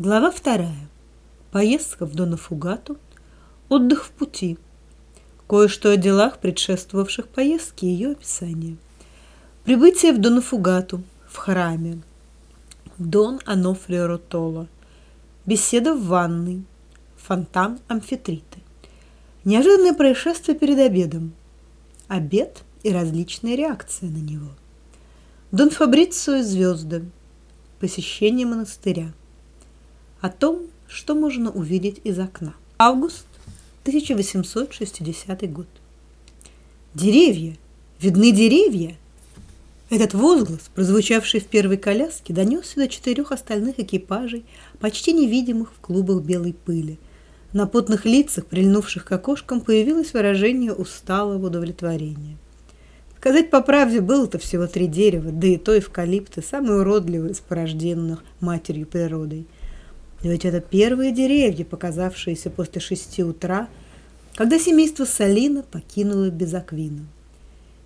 Глава вторая. Поездка в Донафугату. Отдых в пути. Кое-что о делах, предшествовавших поездке и ее описание. Прибытие в Донафугату, в храме. Дон Анофрио Ротоло. Беседа в ванной. Фонтан амфитриты. Неожиданное происшествие перед обедом. Обед и различные реакции на него. Дон Фабрицио звезды. Посещение монастыря о том, что можно увидеть из окна. Август 1860 год. Деревья! Видны деревья! Этот возглас, прозвучавший в первой коляске, донесся до четырех остальных экипажей, почти невидимых в клубах белой пыли. На потных лицах, прильнувших к окошкам, появилось выражение усталого удовлетворения. Сказать по правде, было-то всего три дерева, да и то эвкалипты, самые уродливые из порожденных матерью природой – но ведь это первые деревья, показавшиеся после шести утра, когда семейство Салина покинуло Безаквину.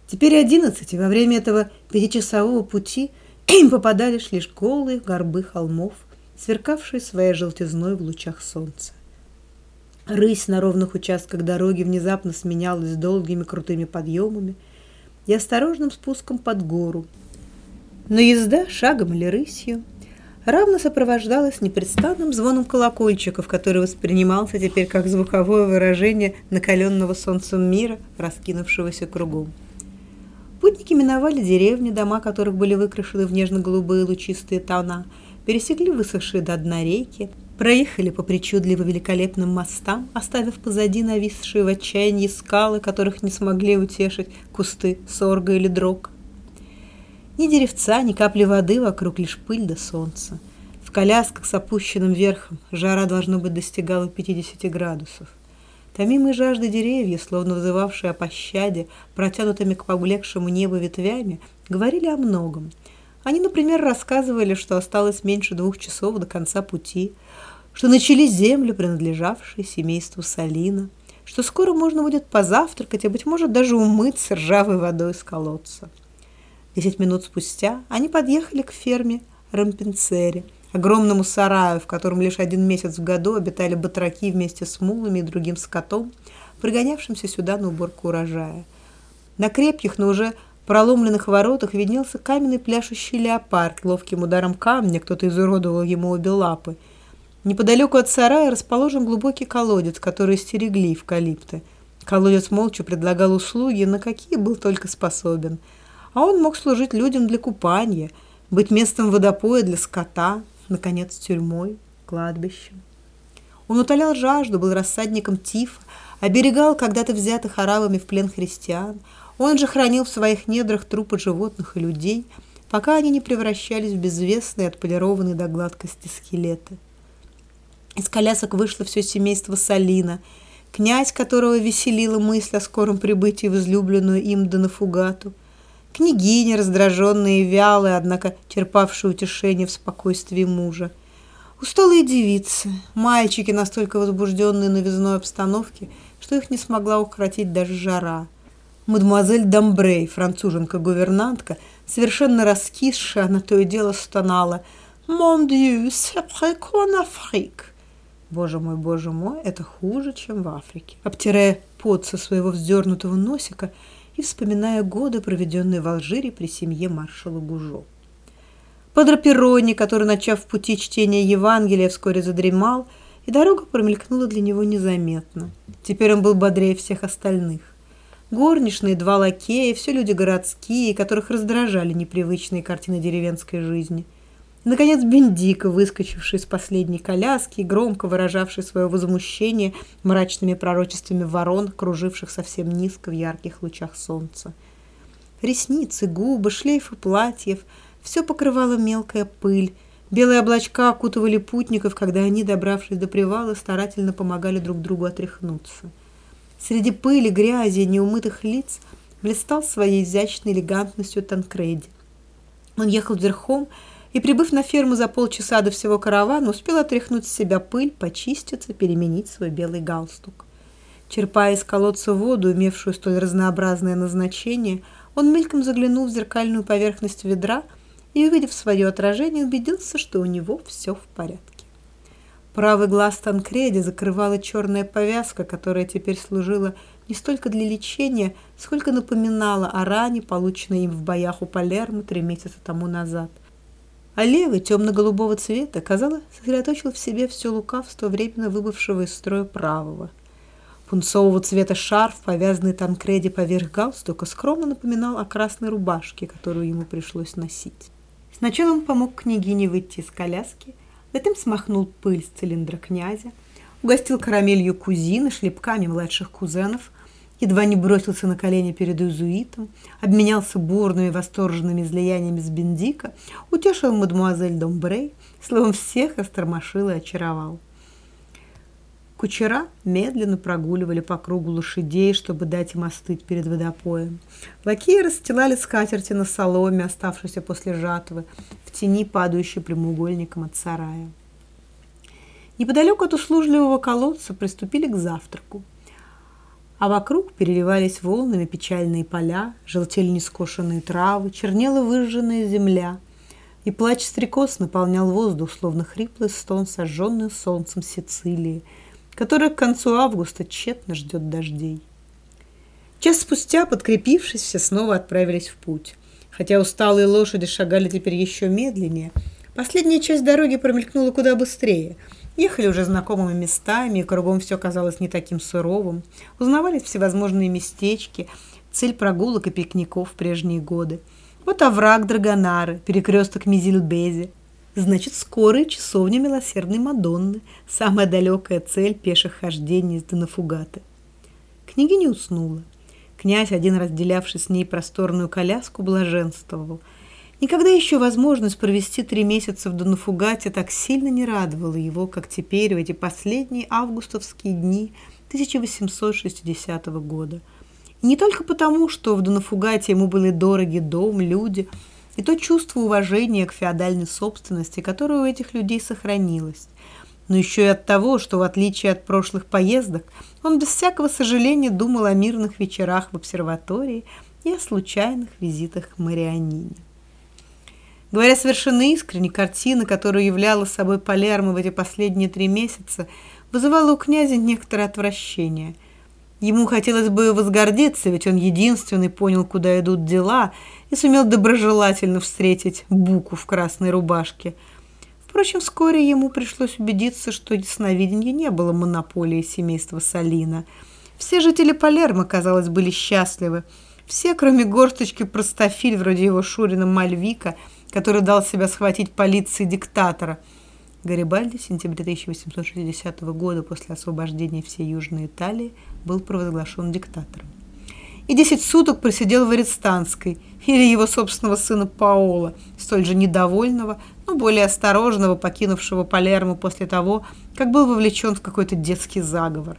Теперь одиннадцать, и во время этого пятичасового пути им попадались лишь голые горбы холмов, сверкавшие своей желтизной в лучах солнца. Рысь на ровных участках дороги внезапно сменялась долгими крутыми подъемами и осторожным спуском под гору. Но езда шагом или рысью равно сопровождалась непрестанным звоном колокольчиков, который воспринимался теперь как звуковое выражение накаленного солнцем мира, раскинувшегося кругом. Путники миновали деревни, дома которых были выкрашены в нежно-голубые лучистые тона, пересекли высохшие до дна реки, проехали по причудливо великолепным мостам, оставив позади нависшие в отчаянии скалы, которых не смогли утешить кусты сорга или дрог. Ни деревца, ни капли воды вокруг, лишь пыль да солнце. В колясках с опущенным верхом жара, должно быть, достигала 50 градусов. Томимые жажды деревья, словно вызывавшие о пощаде, протянутыми к поблекшему небу ветвями, говорили о многом. Они, например, рассказывали, что осталось меньше двух часов до конца пути, что начались земли, принадлежавшие семейству Салина, что скоро можно будет позавтракать, а, быть может, даже умыться ржавой водой из колодца. Десять минут спустя они подъехали к ферме Рампенцери, огромному сараю, в котором лишь один месяц в году обитали батраки вместе с мулами и другим скотом, пригонявшимся сюда на уборку урожая. На крепких, но уже проломленных воротах виднелся каменный пляшущий леопард. Ловким ударом камня кто-то изуродовал ему обе лапы. Неподалеку от сарая расположен глубокий колодец, который стерегли эвкалипты. Колодец молча предлагал услуги, на какие был только способен – а он мог служить людям для купания, быть местом водопоя для скота, наконец, тюрьмой, кладбищем. Он утолял жажду, был рассадником тифа, оберегал когда-то взятых арабами в плен христиан. Он же хранил в своих недрах трупы животных и людей, пока они не превращались в безвестные, отполированные до гладкости скелеты. Из колясок вышло все семейство Салина, князь, которого веселила мысль о скором прибытии в излюбленную им Донафугату, княгиня, раздраженная и вялая, однако черпавшая утешение в спокойствии мужа. Усталые девицы, мальчики, настолько возбужденные новизной обстановки, что их не смогла укротить даже жара. Мадемуазель Дамбрей, француженка-гувернантка, совершенно раскисшая, на то и дело стонала «Mon Dieu, c'est Afrique!» «Боже мой, боже мой, это хуже, чем в Африке!» Обтирая пот со своего вздернутого носика, и вспоминая годы, проведенные в Алжире при семье маршала Гужо. Перрони, который, начав в пути чтения Евангелия, вскоре задремал, и дорога промелькнула для него незаметно. Теперь он был бодрее всех остальных. Горничные, два лакея, все люди городские, которых раздражали непривычные картины деревенской жизни – Наконец Бендика, выскочивший из последней коляски и громко выражавший свое возмущение мрачными пророчествами ворон, круживших совсем низко в ярких лучах солнца. Ресницы, губы, шлейфы платьев – все покрывала мелкая пыль. Белые облачка окутывали путников, когда они, добравшись до привала, старательно помогали друг другу отряхнуться. Среди пыли, грязи и неумытых лиц блистал своей изящной элегантностью Танкреди. Он ехал верхом, и, прибыв на ферму за полчаса до всего каравана, успел отряхнуть с себя пыль, почиститься, переменить свой белый галстук. Черпая из колодца воду, имевшую столь разнообразное назначение, он мельком заглянул в зеркальную поверхность ведра и, увидев свое отражение, убедился, что у него все в порядке. Правый глаз Танкреди закрывала черная повязка, которая теперь служила не столько для лечения, сколько напоминала о ране, полученной им в боях у Палермо три месяца тому назад. А левый, темно-голубого цвета, казалось, сосредоточил в себе все лукавство временно выбывшего из строя правого. Пунцового цвета шарф, повязанный Танкреди поверх галстука, скромно напоминал о красной рубашке, которую ему пришлось носить. Сначала он помог княгине выйти из коляски, Затем смахнул пыль с цилиндра князя, угостил карамелью кузины, шлепками младших кузенов, едва не бросился на колени перед иезуитом, обменялся бурными восторженными излияниями с Бендика, утешил мадемуазель Домбрей, словом, всех остромашил и очаровал. Кучера медленно прогуливали по кругу лошадей, чтобы дать им остыть перед водопоем. Лакеи расстилали скатерти на соломе, оставшейся после жатвы, в тени, падающей прямоугольником от сарая. Неподалеку от услужливого колодца приступили к завтраку. А вокруг переливались волнами печальные поля, желтели нескошенные травы, чернела выжженная земля, и плач стрекоз наполнял воздух, словно хриплый стон, сожженный солнцем Сицилии – которая к концу августа тщетно ждет дождей. Час спустя, подкрепившись, все снова отправились в путь. Хотя усталые лошади шагали теперь еще медленнее, последняя часть дороги промелькнула куда быстрее. Ехали уже знакомыми местами, и кругом все казалось не таким суровым. Узнавались всевозможные местечки, цель прогулок и пикников в прежние годы. Вот овраг Драгонары, перекресток Мизильбези – Значит, скорая часовня милосердной Мадонны, самая далекая цель пеших хождений из Донафугаты. Княгиня уснула. Князь, один разделявший с ней просторную коляску, блаженствовал. Никогда еще возможность провести три месяца в Донафугате так сильно не радовала его, как теперь, в эти последние августовские дни 1860 года. И не только потому, что в Донафугате ему были дороги дом, люди – и то чувство уважения к феодальной собственности, которое у этих людей сохранилось. Но еще и от того, что в отличие от прошлых поездок, он без всякого сожаления думал о мирных вечерах в обсерватории и о случайных визитах к Марианине. Говоря совершенно искренне, картина, которую являла собой Палермо в эти последние три месяца, вызывала у князя некоторое отвращение. Ему хотелось бы возгордиться, ведь он единственный понял, куда идут дела, и сумел доброжелательно встретить Буку в красной рубашке. Впрочем, вскоре ему пришлось убедиться, что ясновидение не было монополией семейства Салина. Все жители Палермо, казалось, были счастливы. Все, кроме горсточки простофиль, вроде его Шурина Мальвика, который дал себя схватить полиции диктатора – Гарибальди в сентябре 1860 года после освобождения всей Южной Италии был провозглашен диктатором. И десять суток просидел в арестантской, или его собственного сына Паола, столь же недовольного, но более осторожного, покинувшего Палермо после того, как был вовлечен в какой-то детский заговор.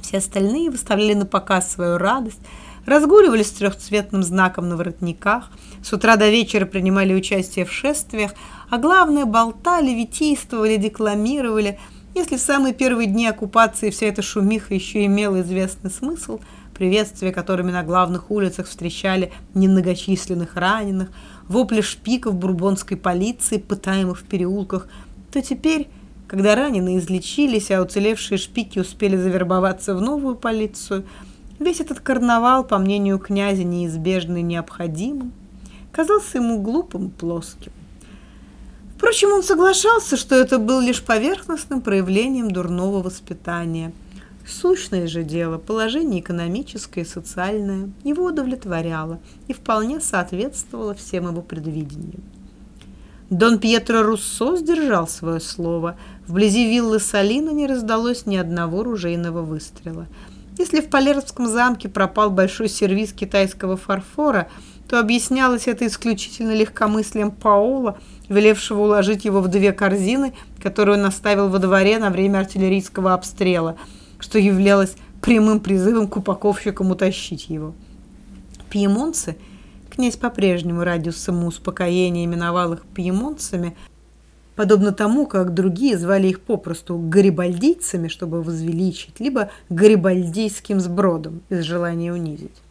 Все остальные выставляли на показ свою радость, разгуливали с трехцветным знаком на воротниках, с утра до вечера принимали участие в шествиях, а главное, болтали, витийствовали, декламировали. Если в самые первые дни оккупации вся эта шумиха еще имела известный смысл, приветствия, которыми на главных улицах встречали немногочисленных раненых, вопли шпиков бурбонской полиции, пытаемых в переулках, то теперь, когда раненые излечились, а уцелевшие шпики успели завербоваться в новую полицию – Весь этот карнавал, по мнению князя, неизбежный и необходимым, казался ему глупым плоским. Впрочем, он соглашался, что это был лишь поверхностным проявлением дурного воспитания. Сущное же дело, положение экономическое и социальное, его удовлетворяло и вполне соответствовало всем его предвидениям. Дон Пьетро Руссо сдержал свое слово. Вблизи виллы Салина не раздалось ни одного ружейного выстрела – если в Полерском замке пропал большой сервиз китайского фарфора, то объяснялось это исключительно легкомыслием Паула, велевшего уложить его в две корзины, которые он оставил во дворе на время артиллерийского обстрела, что являлось прямым призывом к упаковщикам утащить его. Пьемонцы, князь по-прежнему ради самоуспокоения именовал их пьемонцами, подобно тому, как другие звали их попросту гарибальдийцами, чтобы возвеличить, либо гарибальдийским сбродом из желания унизить.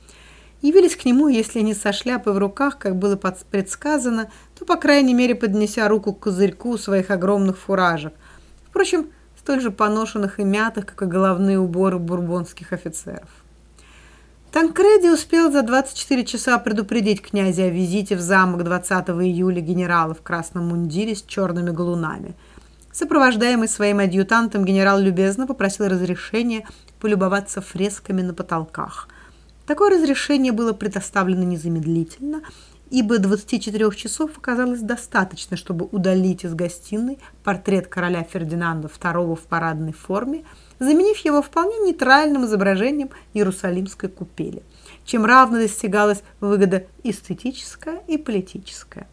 Явились к нему, если не со шляпой в руках, как было предсказано, то, по крайней мере, поднеся руку к козырьку своих огромных фуражек. впрочем, столь же поношенных и мятых, как и головные уборы бурбонских офицеров. Танкреди успел за 24 часа предупредить князя о визите в замок 20 июля генерала в красном мундире с черными галунами. Сопровождаемый своим адъютантом, генерал любезно попросил разрешения полюбоваться фресками на потолках. Такое разрешение было предоставлено незамедлительно, ибо 24 часов оказалось достаточно, чтобы удалить из гостиной портрет короля Фердинанда II в парадной форме – заменив его вполне нейтральным изображением Иерусалимской купели, чем равно достигалась выгода эстетическая и политическая.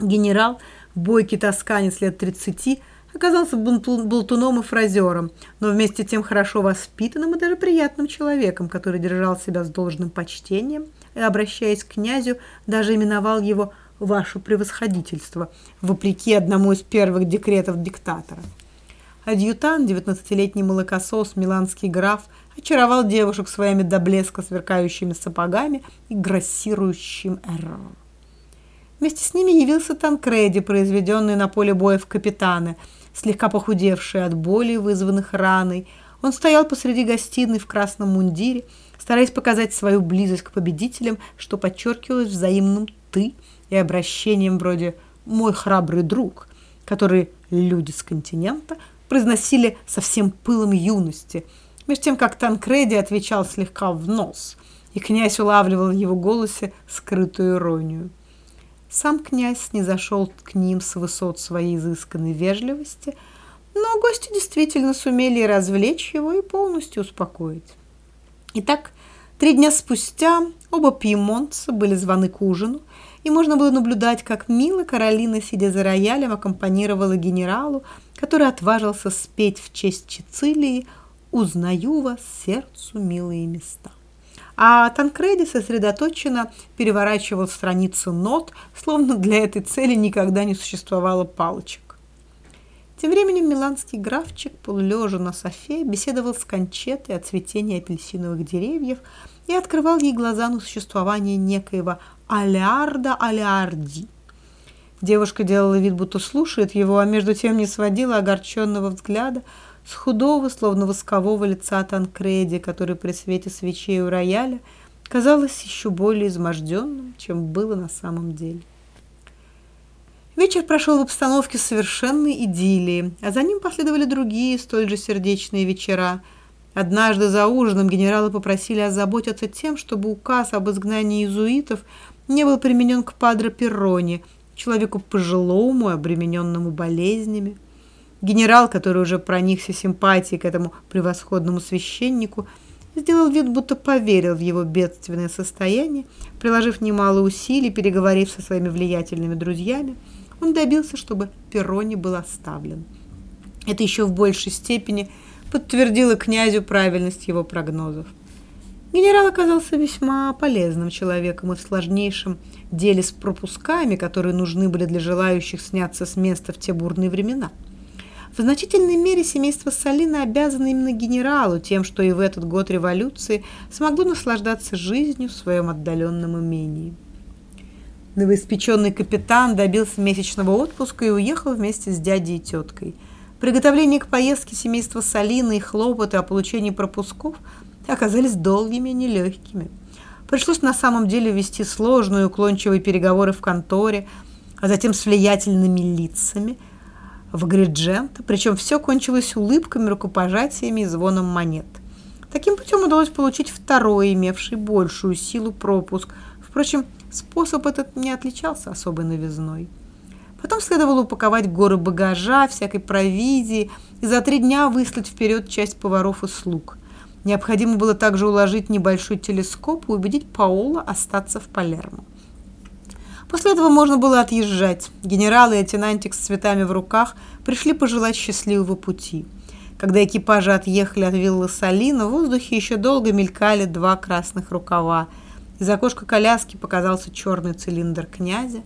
Генерал, бойкий тосканец лет 30, оказался болтуном и фразером, но вместе тем хорошо воспитанным и даже приятным человеком, который держал себя с должным почтением и, обращаясь к князю, даже именовал его «ваше превосходительство», вопреки одному из первых декретов диктатора. Адъютант, девятнадцатилетний молокосос, миланский граф, очаровал девушек своими до блеска сверкающими сапогами и грассирующим «р». Вместе с ними явился Танкреди, произведенный на поле боя в капитаны, слегка похудевший от боли, вызванных раной. Он стоял посреди гостиной в красном мундире, стараясь показать свою близость к победителям, что подчеркивалось взаимным «ты» и обращением вроде «мой храбрый друг», который люди с континента – произносили со всем пылом юности, между тем как Танкреди отвечал слегка в нос, и князь улавливал в его голосе скрытую иронию. Сам князь не зашел к ним с высот своей изысканной вежливости, но гости действительно сумели развлечь его и полностью успокоить. Итак, три дня спустя оба пьемонтца были званы к ужину, и можно было наблюдать, как мило Каролина, сидя за роялем, аккомпанировала генералу, который отважился спеть в честь Чицилии «Узнаю вас, сердцу милые места». А Танкреди сосредоточенно переворачивал страницу нот, словно для этой цели никогда не существовало палочек. Тем временем миланский графчик, полулежа на софе, беседовал с Кончетой о цветении апельсиновых деревьев и открывал ей глаза на существование некоего Алиарда Алиарди – Девушка делала вид, будто слушает его, а между тем не сводила огорченного взгляда с худого, словно воскового лица Танкреди, который при свете свечей у рояля казалось еще более изможденным, чем было на самом деле. Вечер прошел в обстановке совершенной идиллии, а за ним последовали другие столь же сердечные вечера. Однажды за ужином генералы попросили озаботиться тем, чтобы указ об изгнании иезуитов не был применен к Падре Перроне – человеку пожилому, обремененному болезнями. Генерал, который уже проникся симпатией к этому превосходному священнику, сделал вид, будто поверил в его бедственное состояние, приложив немало усилий, переговорив со своими влиятельными друзьями, он добился, чтобы Перрони был оставлен. Это еще в большей степени подтвердило князю правильность его прогнозов. Генерал оказался весьма полезным человеком и в сложнейшем деле с пропусками, которые нужны были для желающих сняться с места в те бурные времена. В значительной мере семейство Салина обязано именно генералу тем, что и в этот год революции смогло наслаждаться жизнью в своем отдаленном имении. Новоиспеченный капитан добился месячного отпуска и уехал вместе с дядей и теткой. Приготовление к поездке семейства Салина и хлопоты о получении пропусков – оказались долгими и нелегкими. Пришлось на самом деле вести сложные уклончивые переговоры в конторе, а затем с влиятельными лицами в Гриджента, причем все кончилось улыбками, рукопожатиями и звоном монет. Таким путем удалось получить второй, имевший большую силу пропуск. Впрочем, способ этот не отличался особой новизной. Потом следовало упаковать горы багажа, всякой провизии и за три дня выслать вперед часть поваров и слуг. Необходимо было также уложить небольшой телескоп и убедить Паола остаться в Палермо. После этого можно было отъезжать. Генерал и лейтенантик с цветами в руках пришли пожелать счастливого пути. Когда экипажи отъехали от виллы Салина, в воздухе еще долго мелькали два красных рукава. Из окошка коляски показался черный цилиндр князя,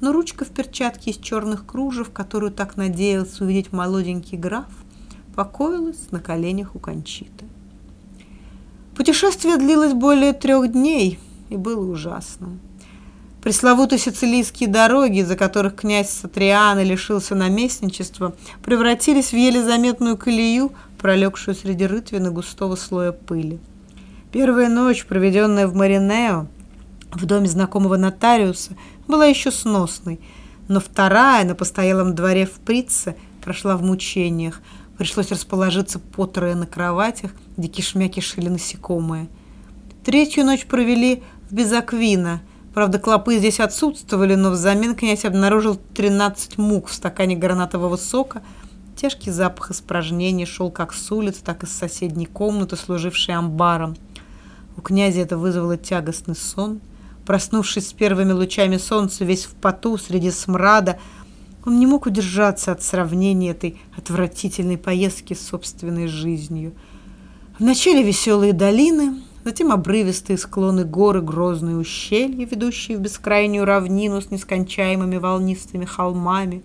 но ручка в перчатке из черных кружев, которую так надеялся увидеть молоденький граф, покоилась на коленях у Кончиты. Путешествие длилось более трех дней и было ужасным. Пресловутые сицилийские дороги, из-за которых князь Сатриана лишился наместничества, превратились в еле заметную колею, пролегшую среди рытвины густого слоя пыли. Первая ночь, проведенная в Маринео, в доме знакомого нотариуса, была еще сносной, но вторая на постоялом дворе в Прице прошла в мучениях. Пришлось расположиться по трое на кроватях, где кишмя кишили насекомые. Третью ночь провели в Безаквино. Правда, клопы здесь отсутствовали, но взамен князь обнаружил 13 мук в стакане гранатового сока. Тяжкий запах испражнений шел как с улицы, так и с соседней комнаты, служившей амбаром. У князя это вызвало тягостный сон. Проснувшись с первыми лучами солнца, весь в поту, среди смрада, он не мог удержаться от сравнения этой отвратительной поездки с собственной жизнью. Вначале веселые долины, затем обрывистые склоны горы, грозные ущелья, ведущие в бескрайнюю равнину с нескончаемыми волнистыми холмами,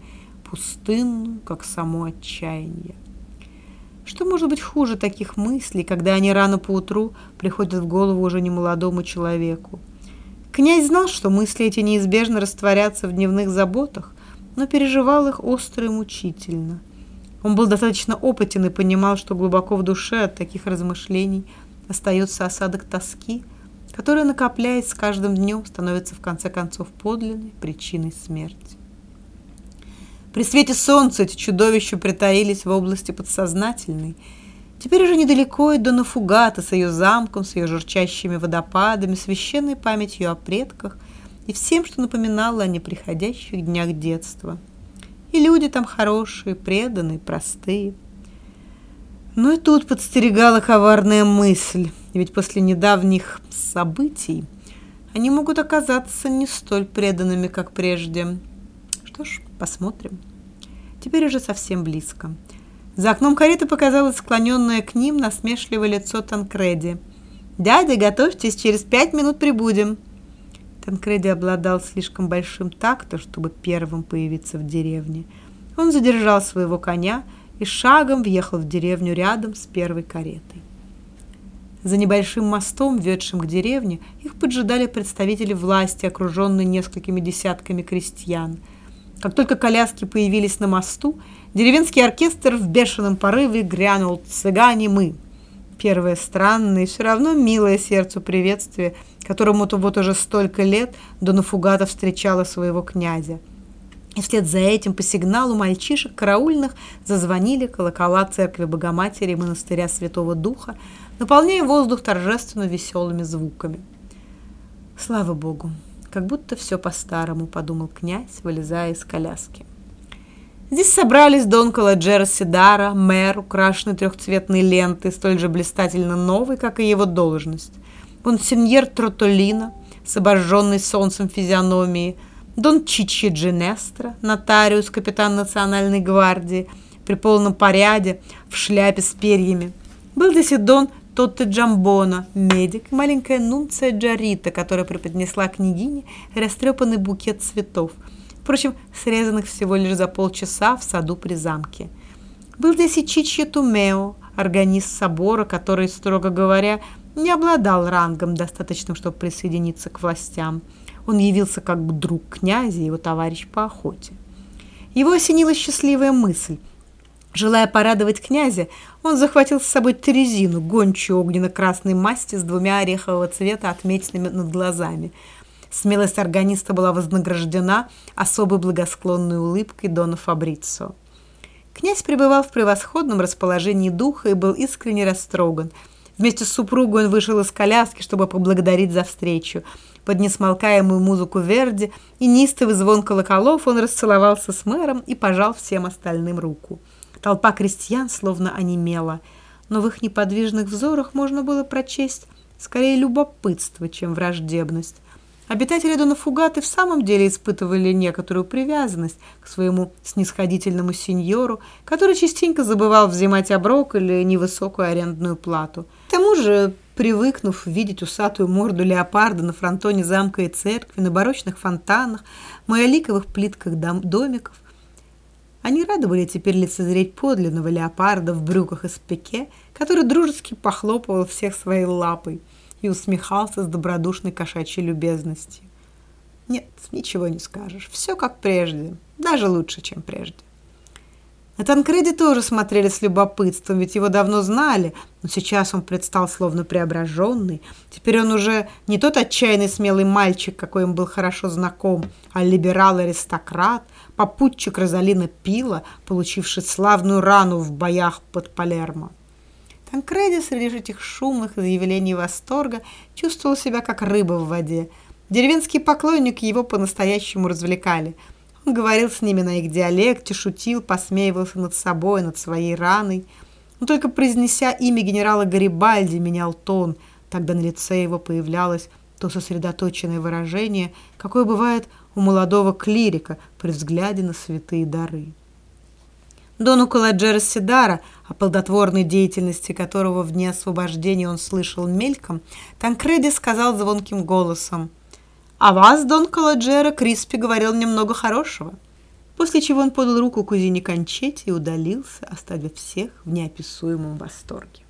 пустынную, как само отчаяние. Что может быть хуже таких мыслей, когда они рано поутру приходят в голову уже немолодому человеку? Князь знал, что мысли эти неизбежно растворятся в дневных заботах, но переживал их остро и мучительно. Он был достаточно опытен и понимал, что глубоко в душе от таких размышлений остается осадок тоски, который, накопляясь с каждым днем, становится в конце концов подлинной причиной смерти. При свете солнца эти чудовища притаились в области подсознательной. Теперь уже недалеко и до Нафугата с ее замком, с ее журчащими водопадами, священной памятью о предках и всем, что напоминало о неприходящих днях детства. И люди там хорошие, преданные, простые. Но и тут подстерегала коварная мысль, ведь после недавних событий они могут оказаться не столь преданными, как прежде. Что ж, посмотрим. Теперь уже совсем близко. За окном кареты показалось склоненное к ним насмешливое лицо Танкреди. «Дядя, готовьтесь, через пять минут прибудем». Танкреди обладал слишком большим тактом, чтобы первым появиться в деревне. Он задержал своего коня и шагом въехал в деревню рядом с первой каретой. За небольшим мостом, ведшим к деревне, их поджидали представители власти, окруженные несколькими десятками крестьян – как только коляски появились на мосту, деревенский оркестр в бешеном порыве грянул «Цыгане мы!». Первое странное и все равно милое сердцу приветствие, которому-то вот уже столько лет до Нафугата встречала своего князя. И вслед за этим по сигналу мальчишек караульных зазвонили колокола церкви Богоматери и монастыря Святого Духа, наполняя воздух торжественно веселыми звуками. Слава Богу! Как будто все по-старому, подумал князь, вылезая из коляски. Здесь собрались Дон Каладжера Сидара, мэр, украшенный трехцветной лентой, столь же блистательно новый, как и его должность, монсеньер Тротолина с обожженной солнцем физиономией, Дон Чичи Дженестро, нотариус, капитан национальной гвардии, при полном поряде, в шляпе с перьями. Был здесь и Дон Тотте Джамбона, медик, маленькая Нунция Джарита, которая преподнесла княгине растрепанный букет цветов, впрочем, срезанных всего лишь за полчаса в саду при замке. Был здесь и Чичья Тумео, органист собора, который, строго говоря, не обладал рангом, достаточным, чтобы присоединиться к властям. Он явился как бы друг князя и его товарищ по охоте. Его осенила счастливая мысль. Желая порадовать князя, он захватил с собой Терезину, гончую огненно-красной масти с двумя орехового цвета отметинами над глазами. Смелость органиста была вознаграждена особой благосклонной улыбкой Дона Фабрицо. Князь пребывал в превосходном расположении духа и был искренне растроган. Вместе с супругой он вышел из коляски, чтобы поблагодарить за встречу. Под несмолкаемую музыку Верди и неистовый звон колоколов он расцеловался с мэром и пожал всем остальным руку. Толпа крестьян словно онемела, но в их неподвижных взорах можно было прочесть скорее любопытство, чем враждебность. Обитатели Дона Фугаты в самом деле испытывали некоторую привязанность к своему снисходительному сеньору, который частенько забывал взимать оброк или невысокую арендную плату. К тому же, привыкнув видеть усатую морду леопарда на фронтоне замка и церкви, на барочных фонтанах, маяликовых плитках дом домиков, они рады были теперь лицезреть подлинного леопарда в брюках из пике, который дружески похлопывал всех своей лапой и усмехался с добродушной кошачьей любезностью. Нет, ничего не скажешь. Все как прежде, даже лучше, чем прежде. На Танкреди тоже смотрели с любопытством, ведь его давно знали, но сейчас он предстал словно преображенный. Теперь он уже не тот отчаянный смелый мальчик, какой им был хорошо знаком, а либерал-аристократ, попутчик Розалина Пила, получивший славную рану в боях под Палермо. Танкреди среди этих шумных заявлений восторга чувствовал себя как рыба в воде. Деревенские поклонники его по-настоящему развлекали – он говорил с ними на их диалекте, шутил, посмеивался над собой, над своей раной. Но только произнеся имя генерала Гарибальди, менял тон. Тогда на лице его появлялось то сосредоточенное выражение, какое бывает у молодого клирика при взгляде на святые дары. Дону Каладжера Сидара, о плодотворной деятельности которого в дни освобождения он слышал мельком, Танкреди сказал звонким голосом – «А вас, Дон Каладжера, Криспи говорил немного хорошего». После чего он подал руку кузине Кончете и удалился, оставив всех в неописуемом восторге.